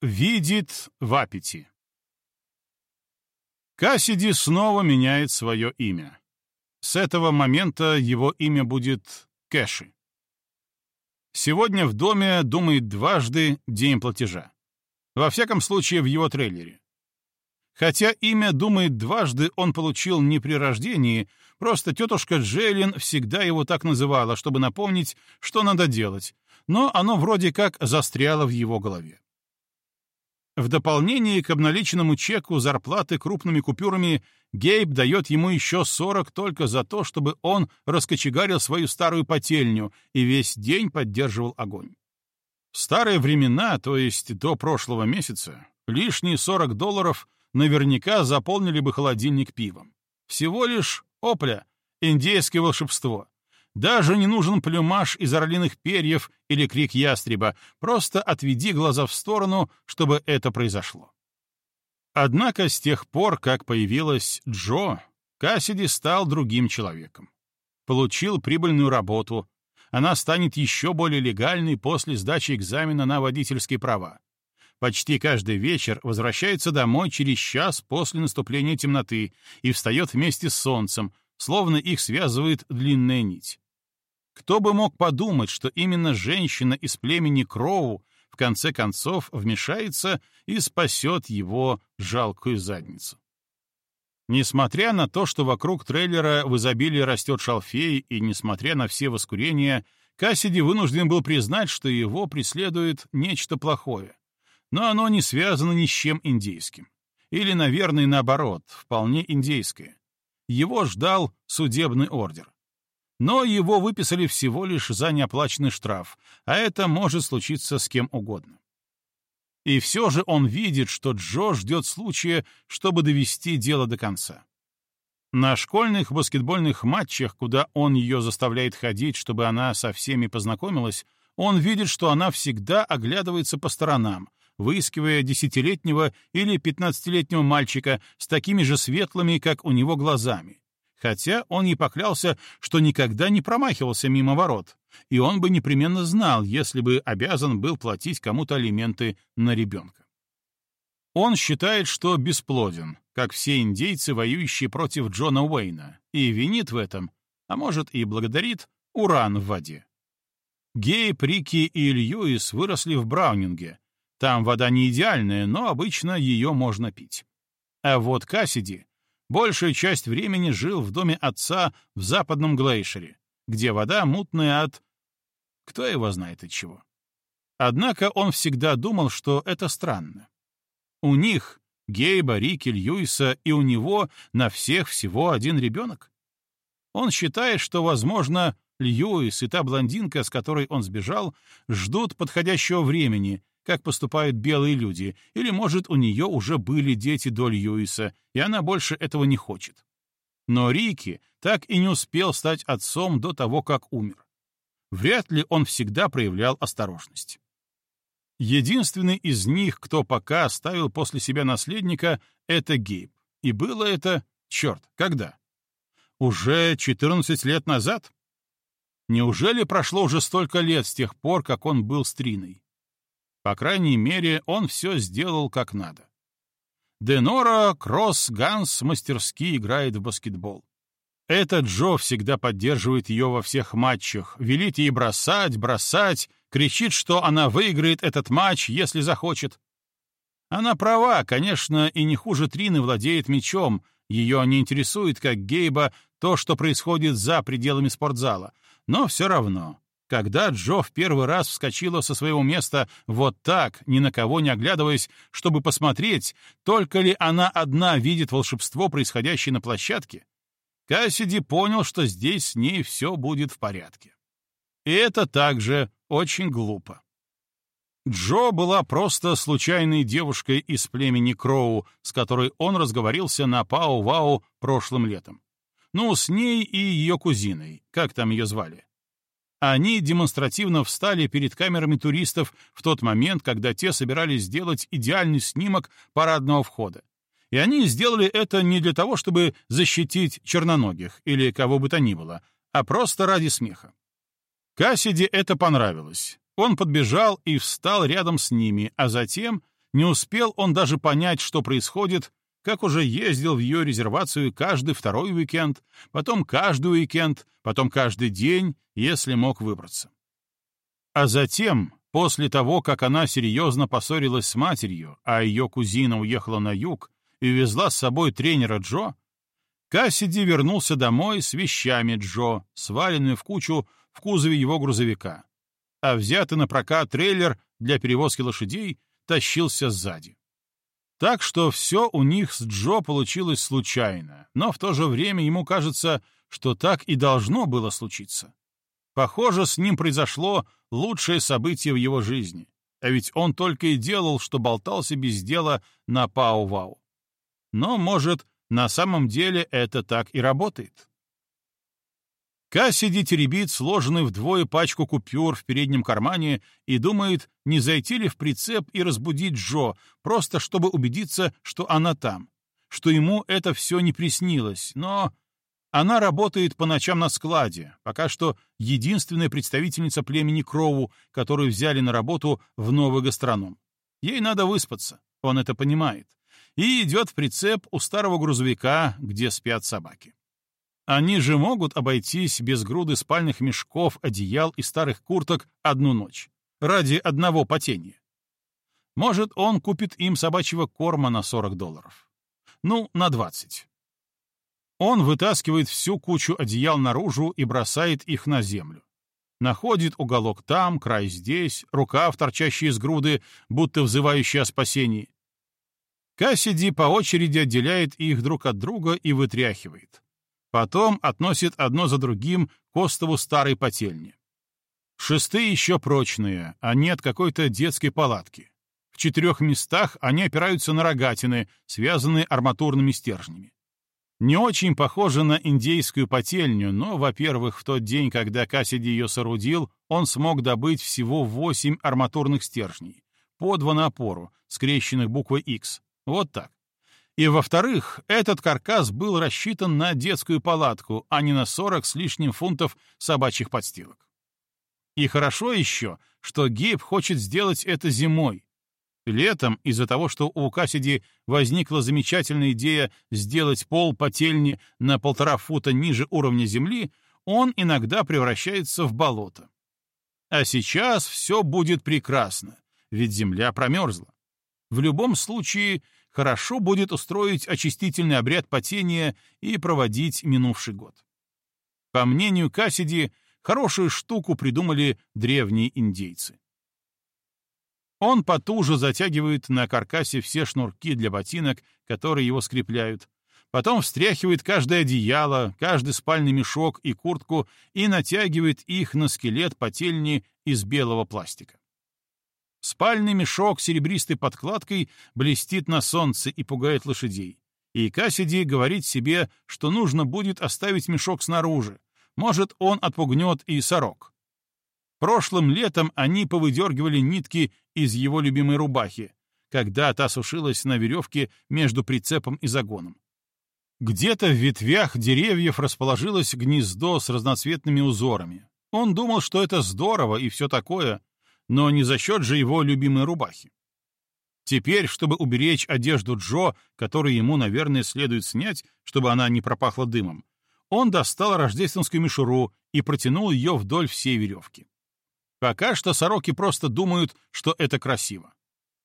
видит в аппете. Кассиди снова меняет свое имя. С этого момента его имя будет Кэши. Сегодня в доме думает дважды день платежа. Во всяком случае, в его трейлере. Хотя имя думает дважды он получил не при рождении, просто тетушка Джейлин всегда его так называла, чтобы напомнить, что надо делать, но оно вроде как застряло в его голове. В дополнение к обналиченному чеку зарплаты крупными купюрами Гейб дает ему еще 40 только за то, чтобы он раскочегарил свою старую потельню и весь день поддерживал огонь. В старые времена, то есть до прошлого месяца, лишние 40 долларов наверняка заполнили бы холодильник пивом. Всего лишь опля, индейское волшебство. Даже не нужен плюмаж из орлиных перьев или крик ястреба, просто отведи глаза в сторону, чтобы это произошло. Однако с тех пор, как появилась Джо, Кассиди стал другим человеком. Получил прибыльную работу. Она станет еще более легальной после сдачи экзамена на водительские права. Почти каждый вечер возвращается домой через час после наступления темноты и встает вместе с солнцем, словно их связывает длинная нить. Кто бы мог подумать, что именно женщина из племени Кроу в конце концов вмешается и спасет его жалкую задницу. Несмотря на то, что вокруг трейлера в изобилии растет шалфей, и несмотря на все воскурения, Кассиди вынужден был признать, что его преследует нечто плохое. Но оно не связано ни с чем индейским. Или, наверное, наоборот, вполне индейское. Его ждал судебный ордер. Но его выписали всего лишь за неоплаченный штраф, а это может случиться с кем угодно. И все же он видит, что Джо ждет случая, чтобы довести дело до конца. На школьных баскетбольных матчах, куда он ее заставляет ходить, чтобы она со всеми познакомилась, он видит, что она всегда оглядывается по сторонам, выискивая десятилетнего или пятнадцатилетнего мальчика с такими же светлыми, как у него, глазами, хотя он и поклялся, что никогда не промахивался мимо ворот, и он бы непременно знал, если бы обязан был платить кому-то алименты на ребенка. Он считает, что бесплоден, как все индейцы, воюющие против Джона Уэйна, и винит в этом, а может и благодарит, уран в воде. Гей, Прики и Льюис выросли в Браунинге. Там вода не идеальная, но обычно ее можно пить. А вот Кассиди большую часть времени жил в доме отца в западном Глейшере, где вода мутная от... Кто его знает от чего. Однако он всегда думал, что это странно. У них, Гейба, Рики, Льюиса, и у него на всех всего один ребенок. Он считает, что, возможно, Льюис и та блондинка, с которой он сбежал, ждут подходящего времени, как поступают белые люди, или, может, у нее уже были дети до Льюиса, и она больше этого не хочет. Но Рики так и не успел стать отцом до того, как умер. Вряд ли он всегда проявлял осторожность. Единственный из них, кто пока оставил после себя наследника, это Гейб. И было это, черт, когда? Уже 14 лет назад? Неужели прошло уже столько лет с тех пор, как он был с Триной? По крайней мере, он все сделал как надо. Денора Кросс Ганс мастерски играет в баскетбол. Этот Джо всегда поддерживает ее во всех матчах, велит ей бросать, бросать, кричит, что она выиграет этот матч, если захочет. Она права, конечно, и не хуже Трины владеет мячом. Ее не интересует, как Гейба, то, что происходит за пределами спортзала. Но все равно, когда Джо в первый раз вскочила со своего места вот так, ни на кого не оглядываясь, чтобы посмотреть, только ли она одна видит волшебство, происходящее на площадке, Кассиди понял, что здесь с ней все будет в порядке. И это также очень глупо. Джо была просто случайной девушкой из племени Кроу, с которой он разговорился на Пау-Вау прошлым летом. Ну, с ней и ее кузиной, как там ее звали. Они демонстративно встали перед камерами туристов в тот момент, когда те собирались сделать идеальный снимок парадного входа. И они сделали это не для того, чтобы защитить черноногих или кого бы то ни было, а просто ради смеха. Кассиди это понравилось. Он подбежал и встал рядом с ними, а затем, Не успел он даже понять, что происходит, как уже ездил в ее резервацию каждый второй уикенд, потом каждый уикенд, потом каждый день, если мог выбраться. А затем, после того, как она серьезно поссорилась с матерью, а ее кузина уехала на юг и везла с собой тренера Джо, Кассиди вернулся домой с вещами Джо, сваленными в кучу в кузове его грузовика, а взятый на прокат трейлер для перевозки лошадей тащился сзади. Так что все у них с Джо получилось случайно, но в то же время ему кажется, что так и должно было случиться. Похоже, с ним произошло лучшее событие в его жизни, а ведь он только и делал, что болтался без дела на Пау-Вау. Но, может, на самом деле это так и работает. Кассиди теребит сложенную вдвое пачку купюр в переднем кармане и думает, не зайти ли в прицеп и разбудить Джо, просто чтобы убедиться, что она там, что ему это все не приснилось, но... Она работает по ночам на складе, пока что единственная представительница племени Кроу, которую взяли на работу в новый гастроном. Ей надо выспаться, он это понимает, и идет в прицеп у старого грузовика, где спят собаки. Они же могут обойтись без груды спальных мешков, одеял и старых курток одну ночь. Ради одного потения. Может, он купит им собачьего корма на 40 долларов. Ну, на 20. Он вытаскивает всю кучу одеял наружу и бросает их на землю. Находит уголок там, край здесь, рукав, торчащий из груды, будто взывающий о спасении. Кассиди по очереди отделяет их друг от друга и вытряхивает. Потом относит одно за другим к остову старой потельни. Шесты еще прочные, а нет какой-то детской палатки. В четырех местах они опираются на рогатины, связанные арматурными стержнями. Не очень похоже на индейскую потельню, но, во-первых, в тот день, когда Кассиди ее соорудил, он смог добыть всего восемь арматурных стержней, по два на опору, скрещенных буквой X. Вот так. И, во-вторых, этот каркас был рассчитан на детскую палатку, а не на 40 с лишним фунтов собачьих подстилок. И хорошо еще, что Гейб хочет сделать это зимой. Летом, из-за того, что у Кассиди возникла замечательная идея сделать пол потельни на полтора фута ниже уровня земли, он иногда превращается в болото. А сейчас все будет прекрасно, ведь земля промерзла. В любом случае, хорошо будет устроить очистительный обряд потения и проводить минувший год. По мнению Кассиди, хорошую штуку придумали древние индейцы. Он потуже затягивает на каркасе все шнурки для ботинок, которые его скрепляют, потом встряхивает каждое одеяло, каждый спальный мешок и куртку и натягивает их на скелет потельни из белого пластика. Спальный мешок с серебристой подкладкой блестит на солнце и пугает лошадей. И Кассиди говорит себе, что нужно будет оставить мешок снаружи. Может, он отпугнет и сорок. Прошлым летом они повыдергивали нитки из его любимой рубахи, когда та сушилась на веревке между прицепом и загоном. Где-то в ветвях деревьев расположилось гнездо с разноцветными узорами. Он думал, что это здорово и все такое, но не за счет же его любимой рубахи. Теперь, чтобы уберечь одежду Джо, которую ему, наверное, следует снять, чтобы она не пропахла дымом, он достал рождественскую мишуру и протянул ее вдоль всей веревки. Пока что сороки просто думают, что это красиво.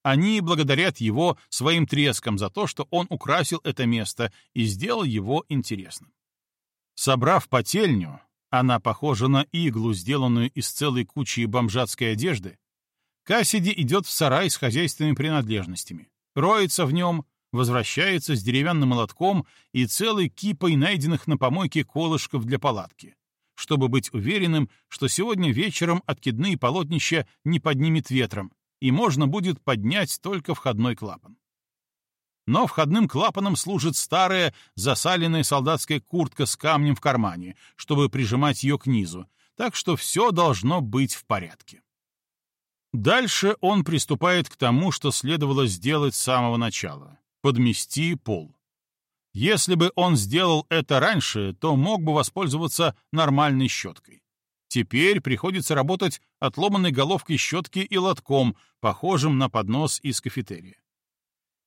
Они благодарят его своим треском за то, что он украсил это место и сделал его интересным. Собрав потельню, она похожа на иглу, сделанную из целой кучи бомжатской одежды. Кассиди идет в сарай с хозяйственными принадлежностями, роется в нем, возвращается с деревянным молотком и целой кипой найденных на помойке колышков для палатки, чтобы быть уверенным, что сегодня вечером откидные полотнища не поднимет ветром, и можно будет поднять только входной клапан но входным клапаном служит старая засаленная солдатская куртка с камнем в кармане, чтобы прижимать ее к низу, так что все должно быть в порядке. Дальше он приступает к тому, что следовало сделать с самого начала — подмести пол. Если бы он сделал это раньше, то мог бы воспользоваться нормальной щеткой. Теперь приходится работать отломанной головкой щетки и лотком, похожим на поднос из кафетерия.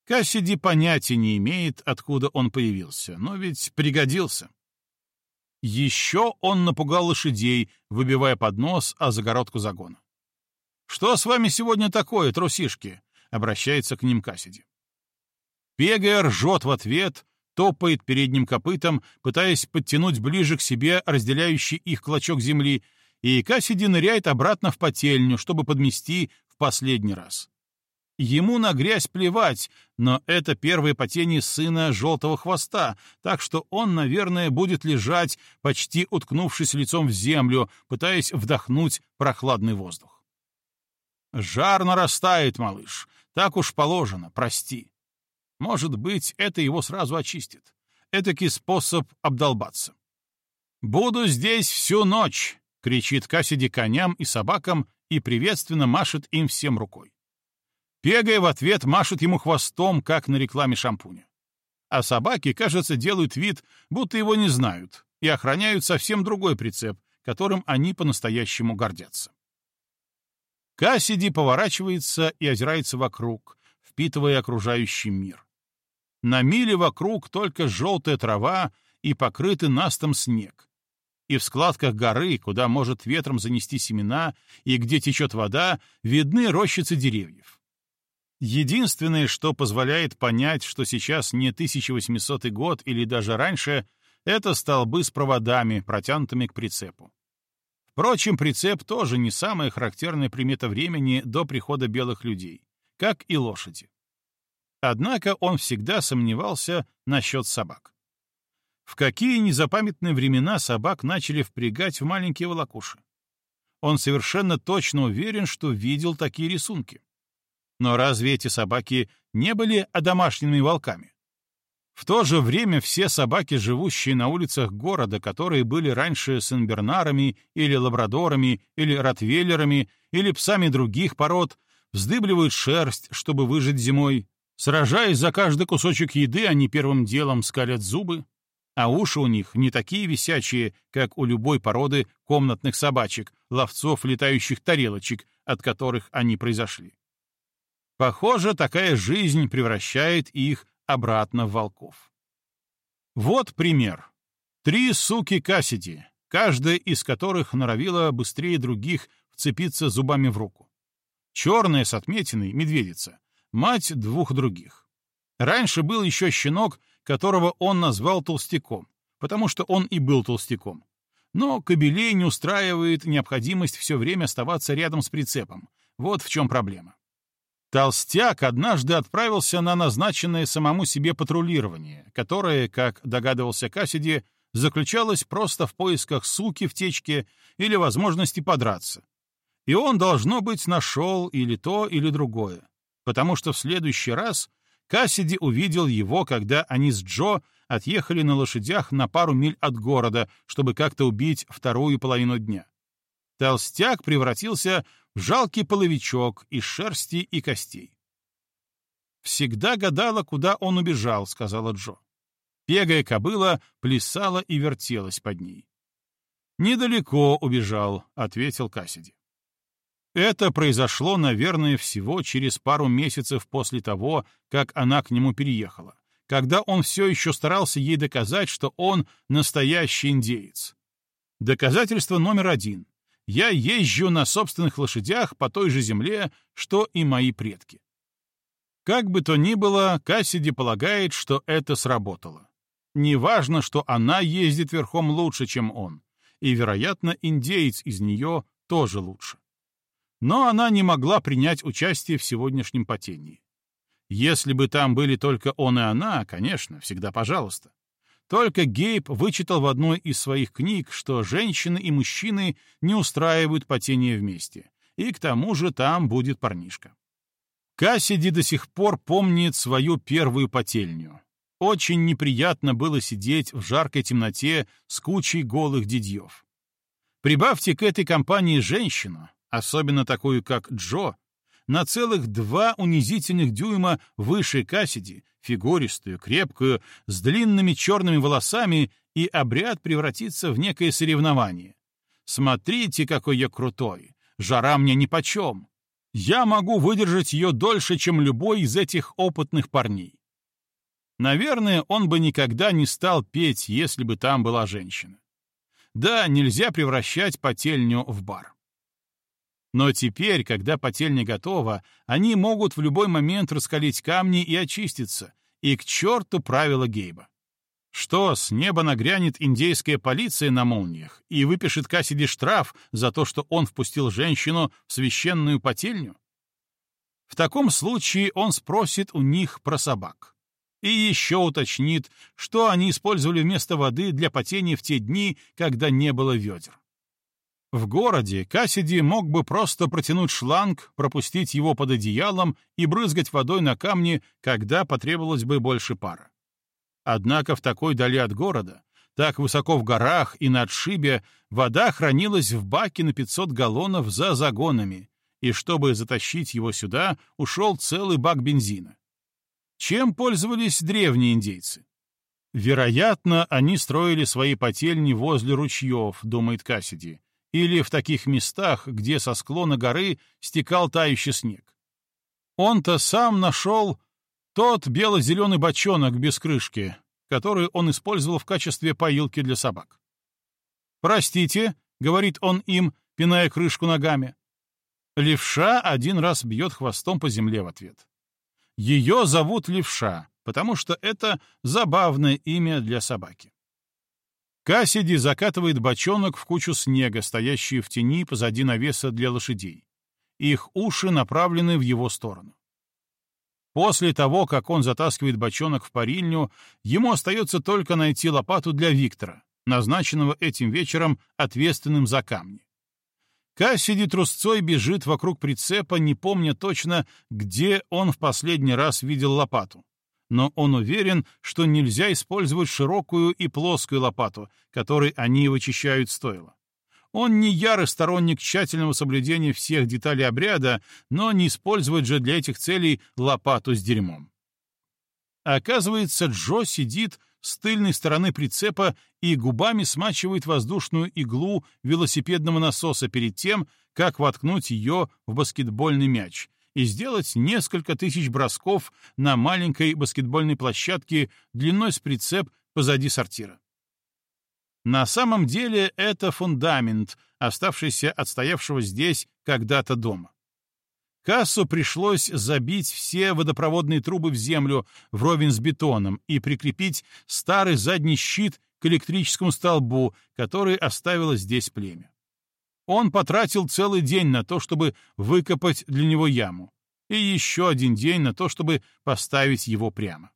Кассиди понятия не имеет, откуда он появился, но ведь пригодился. Еще он напугал лошадей, выбивая поднос о загородку загона. «Что с вами сегодня такое, трусишки?» — обращается к ним Кассиди. Пегая ржет в ответ, топает передним копытом, пытаясь подтянуть ближе к себе разделяющий их клочок земли, и Кассиди ныряет обратно в потельню, чтобы подмести в последний раз. Ему на грязь плевать, но это первое потение сына желтого хвоста, так что он, наверное, будет лежать, почти уткнувшись лицом в землю, пытаясь вдохнуть прохладный воздух. Жар нарастает, малыш. Так уж положено, прости. Может быть, это его сразу очистит. Этакий способ обдолбаться. «Буду здесь всю ночь!» — кричит Кассиди коням и собакам и приветственно машет им всем рукой. Пегая в ответ машет ему хвостом, как на рекламе шампуня. А собаки, кажется, делают вид, будто его не знают, и охраняют совсем другой прицеп, которым они по-настоящему гордятся. Кассиди поворачивается и озирается вокруг, впитывая окружающий мир. На миле вокруг только желтая трава и покрытый настом снег. И в складках горы, куда может ветром занести семена, и где течет вода, видны рощицы деревьев. Единственное, что позволяет понять, что сейчас не 1800 год или даже раньше, это столбы с проводами, протянутыми к прицепу. Впрочем, прицеп тоже не самая характерная примета времени до прихода белых людей, как и лошади. Однако он всегда сомневался насчет собак. В какие незапамятные времена собак начали впрягать в маленькие волокуши? Он совершенно точно уверен, что видел такие рисунки. Но разве эти собаки не были одомашненными волками? В то же время все собаки, живущие на улицах города, которые были раньше сенбернарами или лабрадорами или ротвейлерами или псами других пород, вздыбливают шерсть, чтобы выжить зимой. Сражаясь за каждый кусочек еды, они первым делом скалят зубы, а уши у них не такие висячие, как у любой породы комнатных собачек, ловцов летающих тарелочек, от которых они произошли. Похоже, такая жизнь превращает их обратно в волков. Вот пример. Три суки Кассиди, каждая из которых норовила быстрее других вцепиться зубами в руку. Черная с отметиной — медведица, мать двух других. Раньше был еще щенок, которого он назвал толстяком, потому что он и был толстяком. Но кобелей не устраивает необходимость все время оставаться рядом с прицепом. Вот в чем проблема. Толстяк однажды отправился на назначенное самому себе патрулирование, которое, как догадывался Кассиди, заключалось просто в поисках суки в течке или возможности подраться. И он, должно быть, нашел или то, или другое, потому что в следующий раз Кассиди увидел его, когда они с Джо отъехали на лошадях на пару миль от города, чтобы как-то убить вторую половину дня. Толстяк превратился жалкий половичок из шерсти и костей. «Всегда гадала, куда он убежал», — сказала Джо. Пегая кобыла плясала и вертелась под ней. «Недалеко убежал», — ответил Кассиди. Это произошло, наверное, всего через пару месяцев после того, как она к нему переехала, когда он все еще старался ей доказать, что он настоящий индеец. Доказательство номер один я езжу на собственных лошадях по той же земле, что и мои предки. Как бы то ни было, Кассиди полагает, что это сработало. Неважно, что она ездит верхом лучше, чем он, и, вероятно, индеец из нее тоже лучше. Но она не могла принять участие в сегодняшнем потении. Если бы там были только он и она, конечно, всегда пожалуйста. Только Гейб вычитал в одной из своих книг, что женщины и мужчины не устраивают потение вместе, и к тому же там будет парнишка. Кассиди до сих пор помнит свою первую потельню. Очень неприятно было сидеть в жаркой темноте с кучей голых дядьев. Прибавьте к этой компании женщину, особенно такую, как Джо, на целых два унизительных дюйма выше Кассиди, фигуристую, крепкую, с длинными черными волосами, и обряд превратится в некое соревнование. «Смотрите, какой я крутой! Жара мне нипочем! Я могу выдержать ее дольше, чем любой из этих опытных парней!» Наверное, он бы никогда не стал петь, если бы там была женщина. Да, нельзя превращать потельню в бар. Но теперь, когда потельня готова, они могут в любой момент раскалить камни и очиститься, и к черту правила Гейба. Что, с неба нагрянет индейская полиция на молниях и выпишет Кассиди штраф за то, что он впустил женщину в священную потельню? В таком случае он спросит у них про собак. И еще уточнит, что они использовали вместо воды для потения в те дни, когда не было ведер. В городе Кассиди мог бы просто протянуть шланг, пропустить его под одеялом и брызгать водой на камни, когда потребовалось бы больше пара. Однако в такой дали от города, так высоко в горах и на отшибе, вода хранилась в баке на 500 галлонов за загонами, и чтобы затащить его сюда, ушел целый бак бензина. Чем пользовались древние индейцы? Вероятно, они строили свои потельни возле ручьев, думает Кассиди, или в таких местах, где со склона горы стекал тающий снег. Он-то сам нашел тот бело-зеленый бочонок без крышки, который он использовал в качестве поилки для собак. «Простите», — говорит он им, пиная крышку ногами. Левша один раз бьет хвостом по земле в ответ. Ее зовут Левша, потому что это забавное имя для собаки. Кассиди закатывает бочонок в кучу снега, стоящую в тени позади навеса для лошадей. Их уши направлены в его сторону. После того, как он затаскивает бочонок в парильню, ему остается только найти лопату для Виктора, назначенного этим вечером ответственным за камни. Кассиди трусцой бежит вокруг прицепа, не помня точно, где он в последний раз видел лопату но он уверен, что нельзя использовать широкую и плоскую лопату, которой они вычищают стойло. Он не ярый сторонник тщательного соблюдения всех деталей обряда, но не использовать же для этих целей лопату с дерьмом. Оказывается, Джо сидит с тыльной стороны прицепа и губами смачивает воздушную иглу велосипедного насоса перед тем, как воткнуть ее в баскетбольный мяч, и сделать несколько тысяч бросков на маленькой баскетбольной площадке длиной с прицеп позади сортира. На самом деле это фундамент, оставшийся от стоявшего здесь когда-то дома. Кассу пришлось забить все водопроводные трубы в землю вровень с бетоном и прикрепить старый задний щит к электрическому столбу, который оставило здесь племя. Он потратил целый день на то, чтобы выкопать для него яму, и еще один день на то, чтобы поставить его прямо.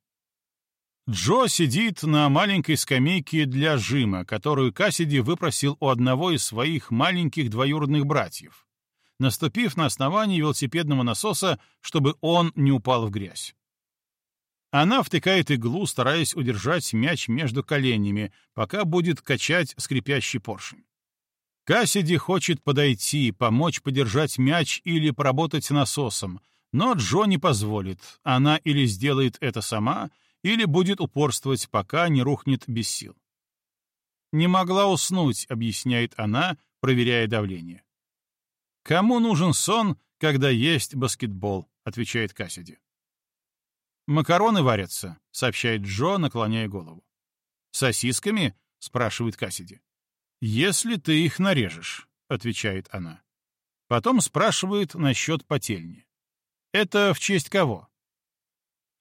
Джо сидит на маленькой скамейке для жима, которую Кассиди выпросил у одного из своих маленьких двоюродных братьев, наступив на основание велосипедного насоса, чтобы он не упал в грязь. Она втыкает иглу, стараясь удержать мяч между коленями, пока будет качать скрипящий поршень. Кассиди хочет подойти, помочь подержать мяч или поработать насосом, но Джо не позволит. Она или сделает это сама, или будет упорствовать, пока не рухнет без сил. «Не могла уснуть», — объясняет она, проверяя давление. «Кому нужен сон, когда есть баскетбол?» — отвечает Кассиди. «Макароны варятся», — сообщает Джо, наклоняя голову. «Сосисками?» — спрашивает Кассиди. «Если ты их нарежешь», — отвечает она. Потом спрашивает насчет потельни. «Это в честь кого?»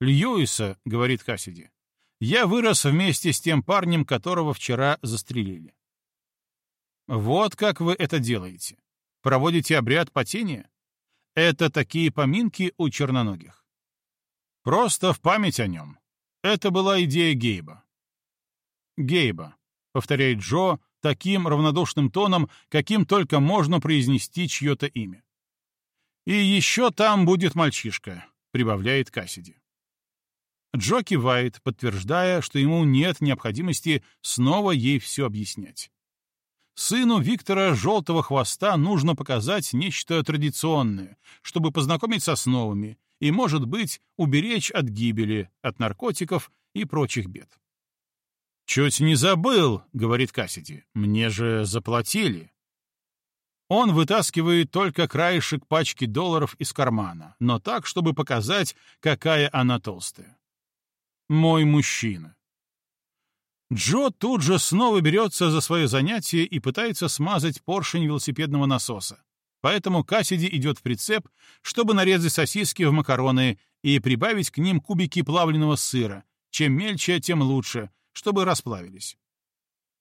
«Льюиса», — говорит Кассиди. «Я вырос вместе с тем парнем, которого вчера застрелили». «Вот как вы это делаете. Проводите обряд потения? Это такие поминки у черноногих». «Просто в память о нем. Это была идея Гейба». «Гейба», — повторяет Джо, таким равнодушным тоном, каким только можно произнести чье-то имя. «И еще там будет мальчишка», — прибавляет Кассиди. Джо кивает, подтверждая, что ему нет необходимости снова ей все объяснять. Сыну Виктора Желтого Хвоста нужно показать нечто традиционное, чтобы познакомить с основами и, может быть, уберечь от гибели, от наркотиков и прочих бед. «Чуть не забыл», — говорит Кассиди. «Мне же заплатили. Он вытаскивает только краешек пачки долларов из кармана, но так, чтобы показать, какая она толстая. Мой мужчина. Джо тут же снова берется за свое занятие и пытается смазать поршень велосипедного насоса. Поэтому Кассиди идет в прицеп, чтобы нарезать сосиски в макароны и прибавить к ним кубики плавленного сыра. Чем мельче, тем лучше, чтобы расплавились.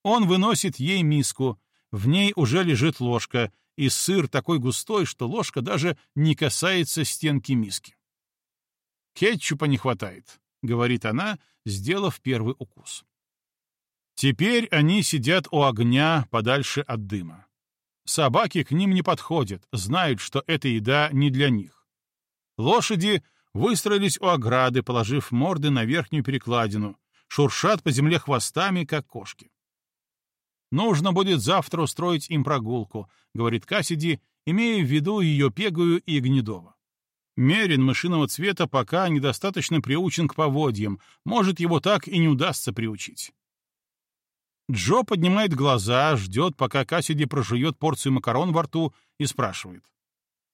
Он выносит ей миску, в ней уже лежит ложка, и сыр такой густой, что ложка даже не касается стенки миски. «Кетчупа не хватает», — говорит она, сделав первый укус. Теперь они сидят у огня подальше от дыма. Собаки к ним не подходят, знают, что эта еда не для них. Лошади выстроились у ограды, положив морды на верхнюю перекладину, шуршат по земле хвостами, как кошки. «Нужно будет завтра устроить им прогулку», — говорит Кассиди, имея в виду ее пегую и гнедово. Мерин мышиного цвета пока недостаточно приучен к поводьям, может, его так и не удастся приучить. Джо поднимает глаза, ждет, пока Кассиди прожует порцию макарон во рту и спрашивает.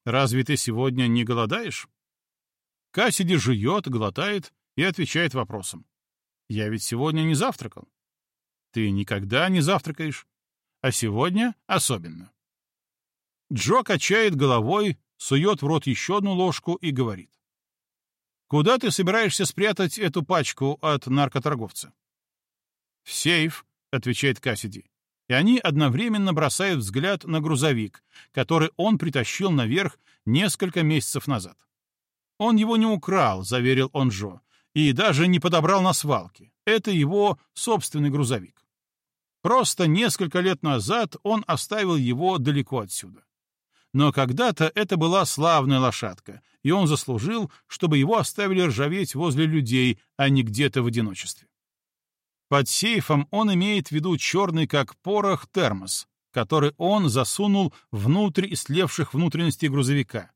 «Разве ты сегодня не голодаешь?» Кассиди жует, глотает и отвечает вопросом. «Я ведь сегодня не завтракал». «Ты никогда не завтракаешь, а сегодня особенно». Джо качает головой, сует в рот еще одну ложку и говорит. «Куда ты собираешься спрятать эту пачку от наркоторговца?» «В сейф», отвечает Кассиди. И они одновременно бросают взгляд на грузовик, который он притащил наверх несколько месяцев назад. Он его не украл, заверил он Джо, и даже не подобрал на свалке. Это его собственный грузовик. Просто несколько лет назад он оставил его далеко отсюда. Но когда-то это была славная лошадка, и он заслужил, чтобы его оставили ржаветь возле людей, а не где-то в одиночестве. Под сейфом он имеет в виду черный как порох термос, который он засунул внутрь истлевших внутренностей грузовика.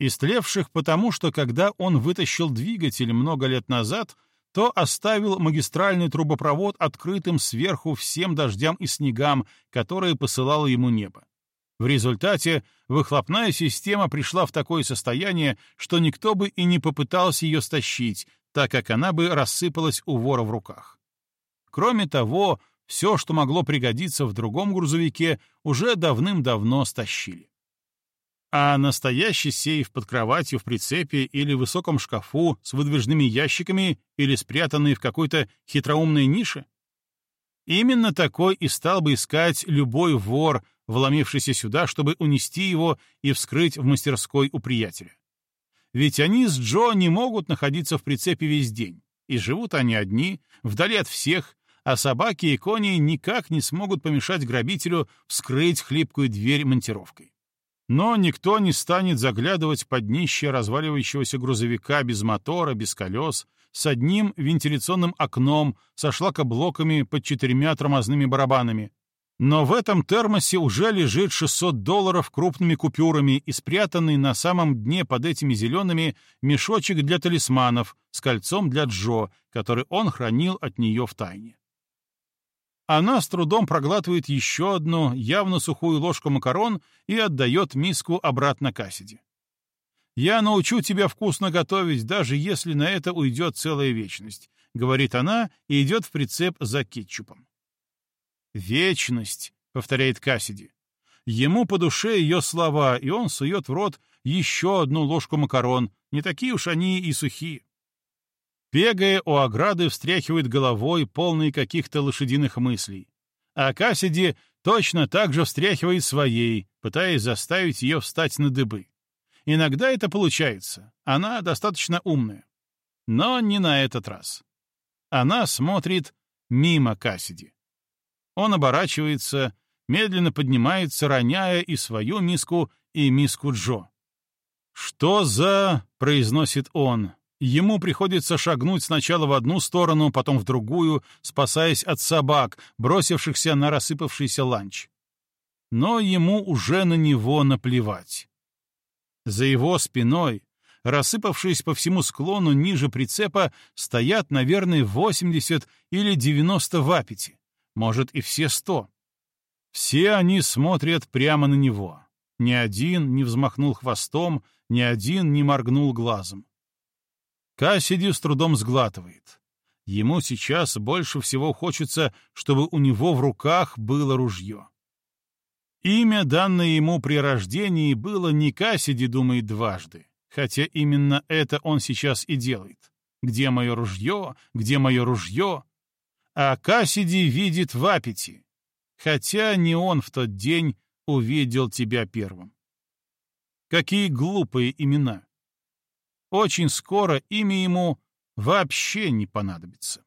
Истлевших потому, что когда он вытащил двигатель много лет назад, то оставил магистральный трубопровод открытым сверху всем дождям и снегам, которые посылало ему небо. В результате выхлопная система пришла в такое состояние, что никто бы и не попытался ее стащить, так как она бы рассыпалась у вора в руках. Кроме того, все, что могло пригодиться в другом грузовике, уже давным-давно стащили. А настоящий сейф под кроватью в прицепе или в высоком шкафу с выдвижными ящиками или спрятанный в какой-то хитроумной нише? Именно такой и стал бы искать любой вор, вломившийся сюда, чтобы унести его и вскрыть в мастерской у приятеля. Ведь они с Джо не могут находиться в прицепе весь день, и живут они одни, вдали от всех, а собаки и кони никак не смогут помешать грабителю вскрыть хлипкую дверь монтировкой. Но никто не станет заглядывать под днище разваливающегося грузовика без мотора, без колес, с одним вентиляционным окном, со шлакоблоками под четырьмя тормозными барабанами. Но в этом термосе уже лежит 600 долларов крупными купюрами и спрятанный на самом дне под этими зелеными мешочек для талисманов с кольцом для Джо, который он хранил от нее в тайне. Она с трудом проглатывает еще одну, явно сухую ложку макарон и отдает миску обратно Кассиди. «Я научу тебя вкусно готовить, даже если на это уйдет целая вечность», — говорит она и идет в прицеп за кетчупом. «Вечность», — повторяет Кассиди. Ему по душе ее слова, и он сует в рот еще одну ложку макарон, не такие уж они и сухие. Бегая у ограды, встряхивает головой, полный каких-то лошадиных мыслей. А Кассиди точно так же встряхивает своей, пытаясь заставить ее встать на дыбы. Иногда это получается, она достаточно умная. Но не на этот раз. Она смотрит мимо Кассиди. Он оборачивается, медленно поднимается, роняя и свою миску, и миску Джо. «Что за...» — произносит он. Ему приходится шагнуть сначала в одну сторону, потом в другую, спасаясь от собак, бросившихся на рассыпавшийся ланч. Но ему уже на него наплевать. За его спиной, рассыпавшись по всему склону ниже прицепа, стоят, наверное, 80 или 90 вапити, может и все 100. Все они смотрят прямо на него, Ни один не взмахнул хвостом, ни один не моргнул глазом. Кассиди с трудом сглатывает. Ему сейчас больше всего хочется, чтобы у него в руках было ружье. Имя, данное ему при рождении, было не Кассиди, думает дважды, хотя именно это он сейчас и делает. Где мое ружье? Где мое ружье? А Кассиди видит в аппете, хотя не он в тот день увидел тебя первым. Какие глупые имена! Очень скоро имя ему вообще не понадобится.